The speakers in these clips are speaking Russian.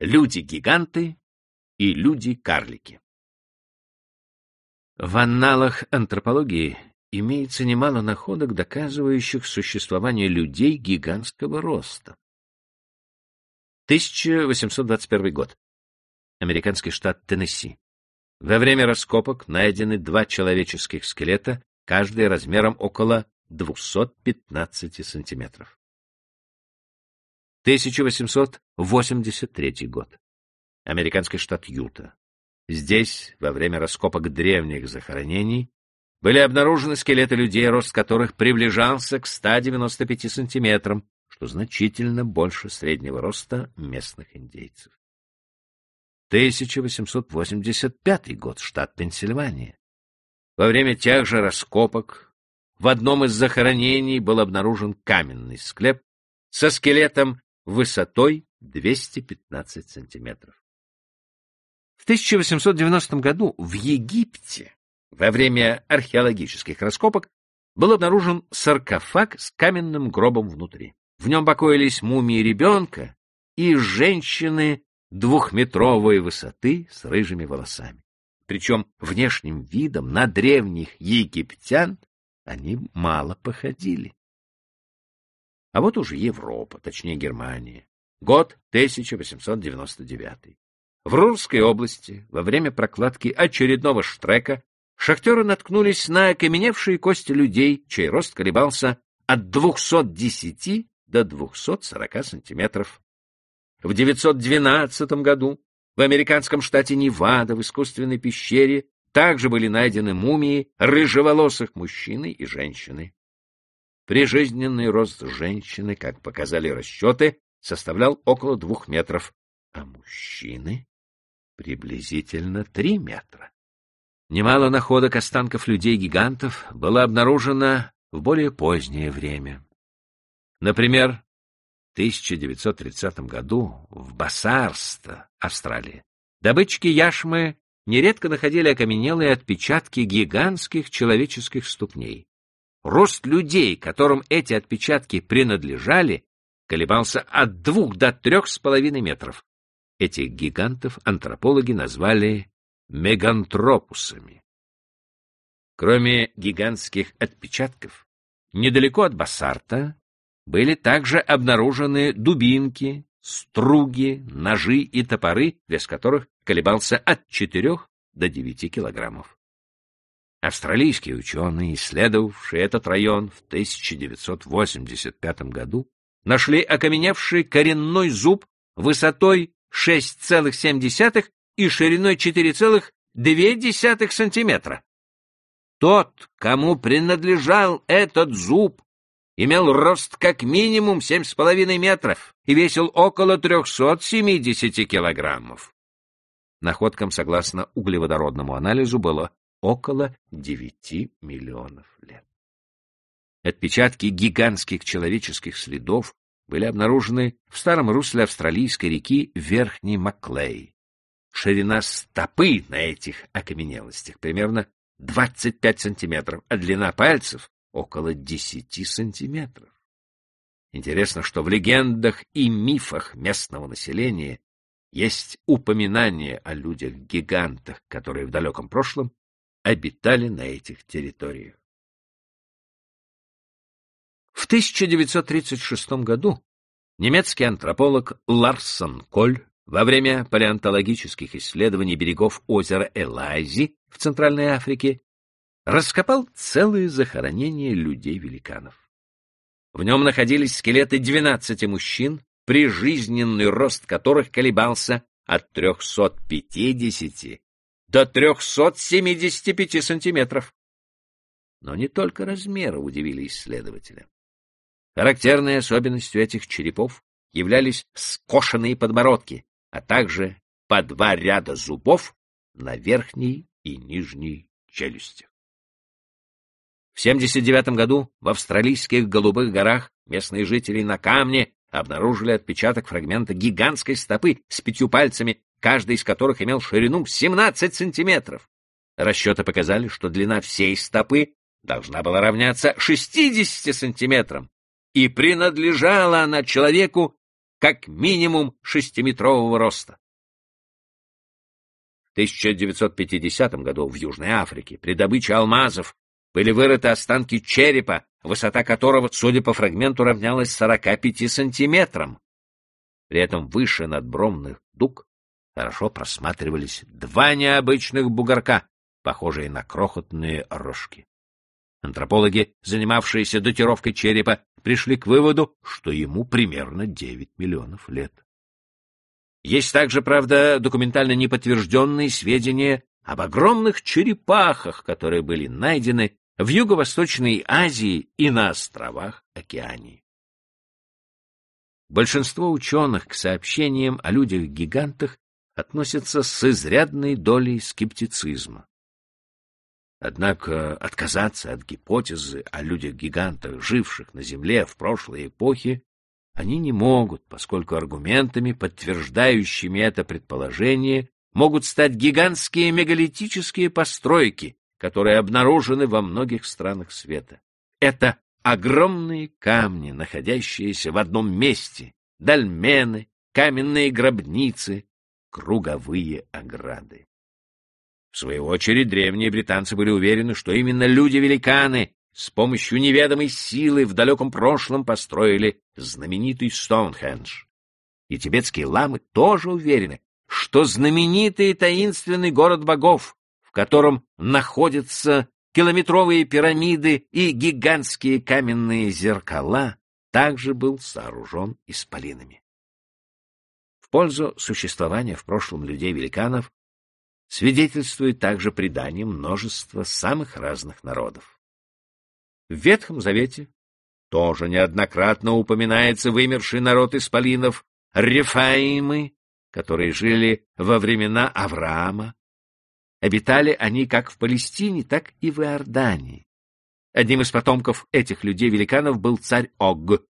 люди-гиганты и люди-карлики. В анналах антропологии имеется немало находок, доказывающих существование людей гигантского роста. 1821 год. Американский штат Теннесси. Во время раскопок найдены два человеческих скелета, каждый размером около 215 сантиметров. 1883 год. Американский штат Юта. Здесь, во время раскопок древних захоронений, были обнаружены скелеты людей, рост которых приближался к 195 сантиметрам, что значительно больше среднего роста местных индейцев. 1885 год, штат Пенсильвания. Во время тех же раскопок в одном из захоронений был обнаружен каменный склеп со скелетом высотой 215 сантиметров. В 1890 году в Египте во время археологических раскопок был обнаружен саркофаг с каменным гробом внутри. В нем покоились мумии ребенка и женщины двухметровой высоты с рыжими волосами. Причем внешним видом на древних египтян они мало походили. А вот уже Европа, точнее Германия. Год 1899. В Рурской области во время прокладки очередного штрека шахтеры наткнулись на окаменевшие кости людей, чей рост колебался от 210 до 240 сантиметров. В 912 году в американском штате Невада в искусственной пещере также были найдены мумии рыжеволосых мужчины и женщины. Прижизненный рост женщины, как показали расчеты, составлял около двух метров, а мужчины — приблизительно три метра. Немало находок останков людей-гигантов было обнаружено в более позднее время. Например, в 1930 году в Басарста, Австралии, добытчики яшмы нередко находили окаменелые отпечатки гигантских человеческих ступней. Рост людей, которым эти отпечатки принадлежали, колебался от двух до трех с половиной метров. Этих гигантов антропологи назвали мегантропусами. Кроме гигантских отпечатков, недалеко от Бассарта были также обнаружены дубинки, струги, ножи и топоры, вес которых колебался от 4 до 9 килограммов. Австралийские ученые, исследовавшие этот район в 1985 году, нашли окаменевший коренной зуб высотой 6,7 и шириной 4,2 сантиметра. Тот, кому принадлежал этот зуб, имел рост как минимум 7,5 метров и весил около 370 килограммов. Находкам, согласно углеводородному анализу, было около 9 миллионов лет. Отпечатки гигантских человеческих следов были обнаружены в старом русле австралийской реки Верхний Маклей. Ширина стопы на этих окаменелостях примерно 25 сантиметров, а длина пальцев около 10 сантиметров. Интересно, что в легендах и мифах местного населения есть упоминание о людях-гигантах, которые в далеком прошлом обитали на этих территориях. В 1936 году немецкий антрополог Ларсон Коль во время палеонтологических исследований берегов озера Элайзи в Центральной Африке раскопал целые захоронения людей-великанов. В нем находились скелеты 12 мужчин, прижизненный рост которых колебался от 350 до 375 сантиметров. Но не только размеры удивили исследователя. Характерной особенностью этих черепов являлись скошенные подбородки, а также по два ряда зубов на верхней и нижней челюстях. В 79 году в австралийских Голубых горах местные жители на камне обнаружили отпечаток фрагмента гигантской стопы с пятью пальцами каждый из которых имел ширину 17 сантиметров. Расчеты показали, что длина всей стопы должна была равняться 60 сантиметрам, и принадлежала она человеку как минимум шестиметрового роста. В 1950 году в Южной Африке при добыче алмазов были вырыты останки черепа, высота которого, судя по фрагменту, равнялась 45 сантиметрам. При этом выше надбромных дуг хорошо просматривались два необычных бугорка, похожие на крохотные рожки. Антропологи, занимавшиеся датировкой черепа, пришли к выводу, что ему примерно 9 миллионов лет. Есть также, правда, документально неподтвержденные сведения об огромных черепахах, которые были найдены в Юго-Восточной Азии и на островах Океании. Большинство ученых к сообщениям о людях-гигантах относятся с изрядной долей скептицизма. Однако отказаться от гипотезы о людях-гигантах, живших на Земле в прошлой эпохе, они не могут, поскольку аргументами, подтверждающими это предположение, могут стать гигантские мегалитические постройки, которые обнаружены во многих странах света. Это огромные камни, находящиеся в одном месте, дольмены, каменные гробницы, круговые ограды. В свою очередь, древние британцы были уверены, что именно люди-великаны с помощью неведомой силы в далеком прошлом построили знаменитый Стоунхендж. И тибетские ламы тоже уверены, что знаменитый таинственный город богов, в котором находятся километровые пирамиды и гигантские каменные зеркала, также был сооружен исполинами. Пользу существования в прошлом людей-великанов свидетельствует также предание множества самых разных народов. В Ветхом Завете тоже неоднократно упоминается вымерший народ исполинов Рефаимы, которые жили во времена Авраама. Обитали они как в Палестине, так и в Иордании. Одним из потомков этих людей-великанов был царь Ог.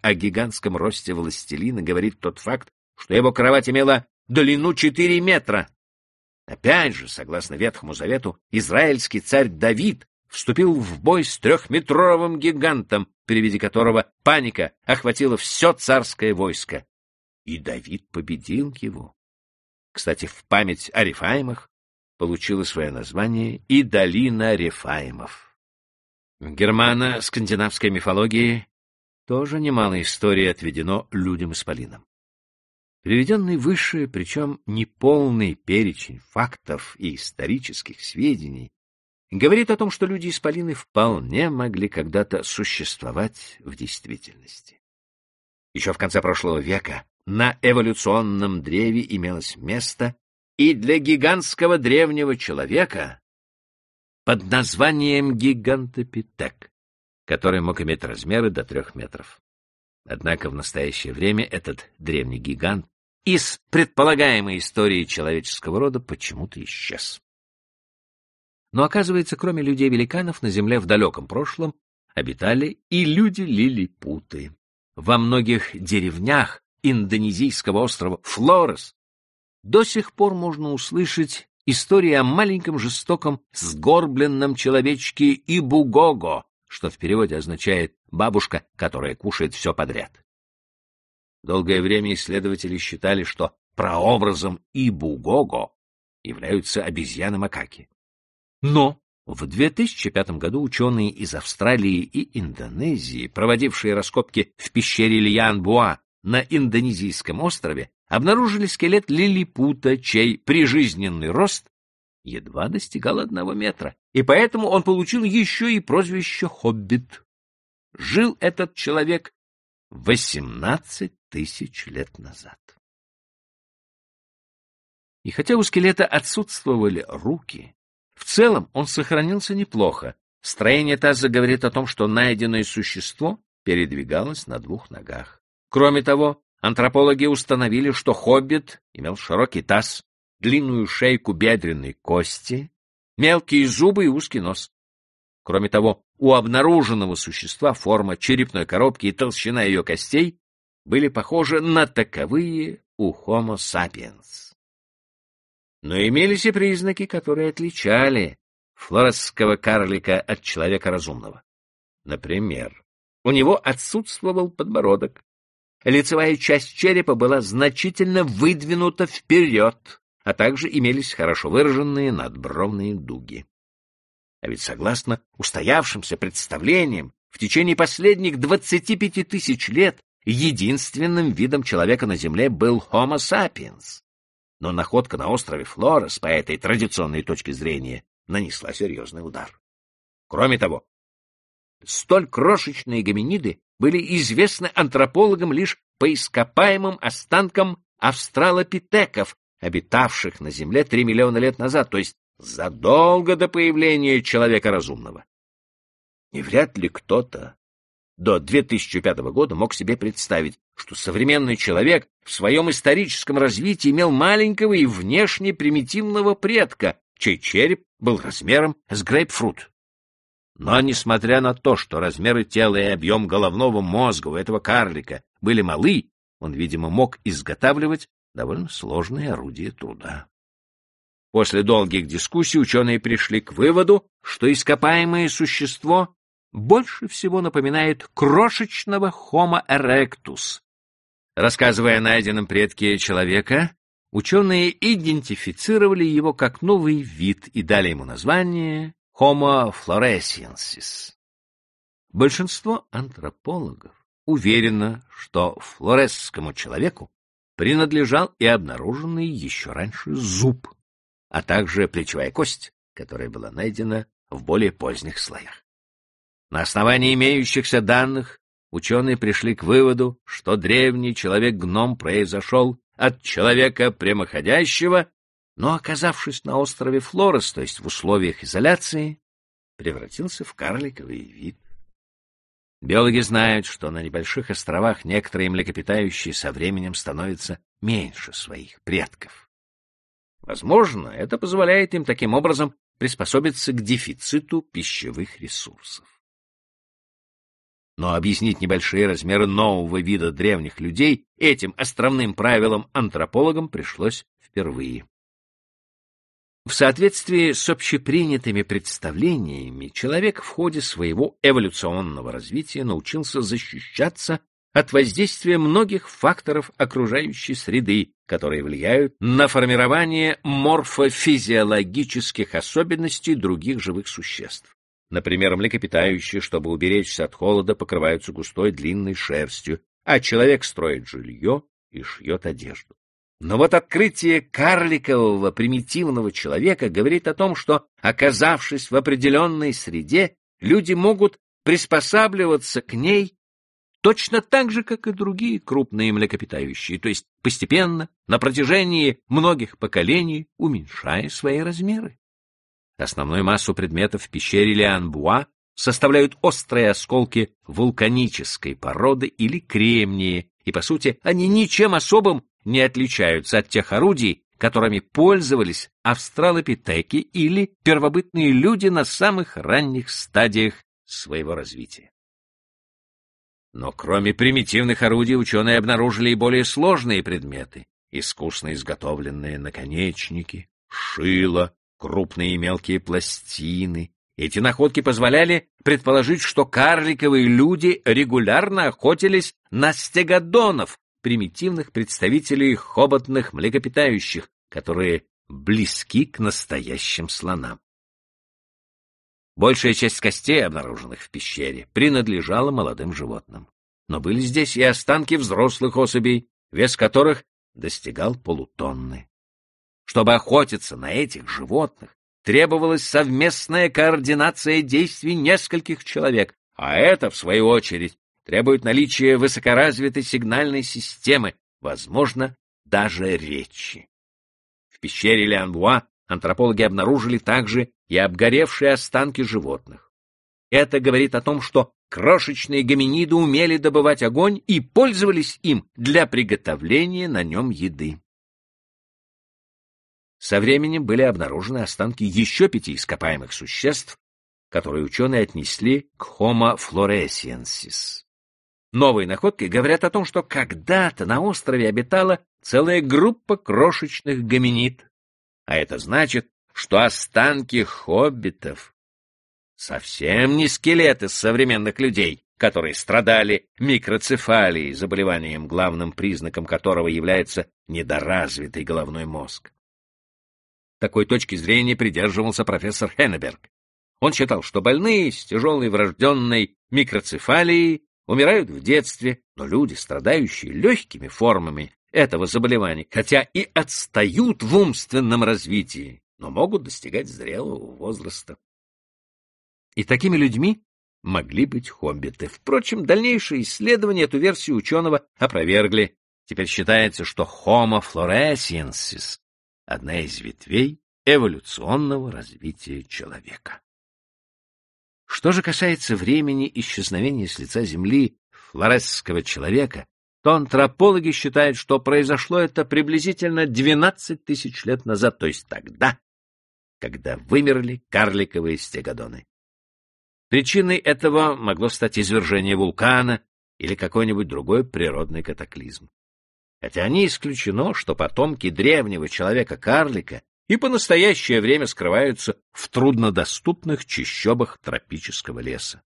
О гигантском росте властелина говорит тот факт, что его кровать имела длину 4 метра, Опять же, согласно Ветхому Завету, израильский царь Давид вступил в бой с трехметровым гигантом, при виде которого паника охватила все царское войско. И Давид победил его. Кстати, в память о Рефаимах получила свое название и долина Рефаимов. В германо-скандинавской мифологии тоже немало историй отведено людям-исполинам. Приведенный выше, причем неполный перечень фактов и исторических сведений, говорит о том, что люди-исполины вполне могли когда-то существовать в действительности. Еще в конце прошлого века на эволюционном древе имелось место и для гигантского древнего человека под названием гигантопитек, который мог иметь размеры до трех метров. Однако в настоящее время этот древний гигант из предполагаемой истории человеческого рода почему-то исчез. Но оказывается, кроме людей-великанов, на Земле в далеком прошлом обитали и люди-лилипуты. Во многих деревнях индонезийского острова Флорес до сих пор можно услышать истории о маленьком жестоком сгорбленном человечке Ибугого, что в переводе означает «бабушка, которая кушает все подряд». Долгое время исследователи считали, что прообразом Ибугого являются обезьяны-макаки. Но в 2005 году ученые из Австралии и Индонезии, проводившие раскопки в пещере Льян-Буа на индонезийском острове, обнаружили скелет лилипута, чей прижизненный рост едва достигал одного метра, и поэтому он получил еще и прозвище «Хоббит». Жил этот человек восемнадцать тысяч лет назад. И хотя у скелета отсутствовали руки, в целом он сохранился неплохо. Строение таза говорит о том, что найденное существо передвигалось на двух ногах. Кроме того, антропологи установили, что хоббит имел широкий таз, длинную шейку бедренной кости, мелкие зубы и узкий нос. Кроме того, у обнаруженного существа форма черепной коробки и толщина ее костей были похожи на таковые у Homo sapiens. Но имелись и признаки, которые отличали флоресского карлика от человека разумного. Например, у него отсутствовал подбородок, лицевая часть черепа была значительно выдвинута вперед, а также имелись хорошо выраженные надбровные дуги. А ведь согласно устоявшимся представлениям, в течение последних 25 тысяч лет единственным видом человека на Земле был Homo sapiens. Но находка на острове Флорес по этой традиционной точке зрения нанесла серьезный удар. Кроме того, столь крошечные гоминиды были известны антропологам лишь по ископаемым останкам австралопитеков, обитавших на Земле 3 миллиона лет назад, то есть задолго до появления человека разумного. И вряд ли кто-то до 2005 года мог себе представить, что современный человек в своем историческом развитии имел маленького и внешне примитивного предка, чей череп был размером с грейпфрут. Но, несмотря на то, что размеры тела и объем головного мозга у этого карлика были малы, он, видимо, мог изготавливать довольно сложные орудия труда. После долгих дискуссий ученые пришли к выводу, что ископаемое существо больше всего напоминает крошечного Homo erectus. Рассказывая о найденном предке человека, ученые идентифицировали его как новый вид и дали ему название Homo floresiensis. Большинство антропологов уверено, что флоресскому человеку принадлежал и обнаруженный еще раньше зуб, а также плечевая кость, которая была найдена в более поздних слоях. На основании имеющихся данных ученые пришли к выводу, что древний человек-гном произошел от человека прямоходящего но, оказавшись на острове Флорес, то есть в условиях изоляции, превратился в карликовый вид. Биологи знают, что на небольших островах некоторые млекопитающие со временем становятся меньше своих предков. Возможно, это позволяет им таким образом приспособиться к дефициту пищевых ресурсов. Но объяснить небольшие размеры нового вида древних людей этим островным правилам антропологам пришлось впервые. В соответствии с общепринятыми представлениями, человек в ходе своего эволюционного развития научился защищаться от воздействия многих факторов окружающей среды, которые влияют на формирование морфофизиологических особенностей других живых существ. Например, млекопитающие, чтобы уберечься от холода, покрываются густой длинной шерстью, а человек строит жилье и шьет одежду. Но вот открытие карликового примитивного человека говорит о том, что, оказавшись в определенной среде, люди могут приспосабливаться к ней точно так же, как и другие крупные млекопитающие, то есть постепенно, на протяжении многих поколений, уменьшая свои размеры. Основную массу предметов в пещере Лианбуа составляют острые осколки вулканической породы или кремнии, и, по сути, они ничем особым не отличаются от тех орудий, которыми пользовались австралопитеки или первобытные люди на самых ранних стадиях своего развития. Но кроме примитивных орудий ученые обнаружили и более сложные предметы, искусно изготовленные наконечники, шило, крупные и мелкие пластины. Эти находки позволяли предположить, что карликовые люди регулярно охотились на стегодонов, примитивных представителей хоботных млекопитающих, которые близки к настоящим слонам. Большая часть костей, обнаруженных в пещере, принадлежала молодым животным. Но были здесь и останки взрослых особей, вес которых достигал полутонны. Чтобы охотиться на этих животных, требовалась совместная координация действий нескольких человек, а это, в свою очередь, требует наличия высокоразвитой сигнальной системы, возможно, даже речи. В пещере Лянбуа антропологи обнаружили также и обгоревшие останки животных. Это говорит о том, что крошечные гоминиды умели добывать огонь и пользовались им для приготовления на нем еды. Со временем были обнаружены останки еще пяти ископаемых существ, которые ученые отнесли к Homo floresiensis. Новые находки говорят о том, что когда-то на острове обитала целая группа крошечных гоминид. А это значит, что останки хоббитов совсем не скелеты современных людей, которые страдали микроцефалией, заболеванием, главным признаком которого является недоразвитый головной мозг. Такой точки зрения придерживался профессор Хеннеберг. Он считал, что больные с тяжелой врожденной микроцефалией умирают в детстве, но люди, страдающие легкими формами этого заболевания, хотя и отстают в умственном развитии, но могут достигать зрелого возраста. И такими людьми могли быть хоббиты. Впрочем, дальнейшие исследования эту версию ученого опровергли. Теперь считается, что Homo floresiensis — одна из ветвей эволюционного развития человека. Что же касается времени исчезновения с лица Земли флоресского человека, то антропологи считают, что произошло это приблизительно 12 тысяч лет назад, то есть тогда, когда вымерли карликовые стегодоны. Причиной этого могло стать извержение вулкана или какой-нибудь другой природный катаклизм. Хотя не исключено, что потомки древнего человека-карлика и по настоящее время скрываются в труднодоступных чащобах тропического леса.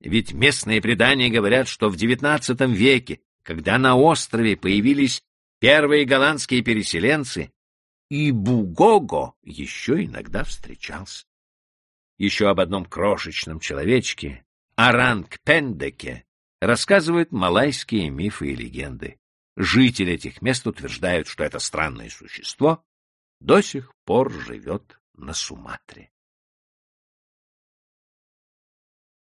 Ведь местные предания говорят, что в XIX веке, когда на острове появились первые голландские переселенцы, и Бугого еще иногда встречался. Еще об одном крошечном человечке, Аранг Пендеке, рассказывают малайские мифы и легенды. Жители этих мест утверждают, что это странное существо до сих пор живет на Суматре.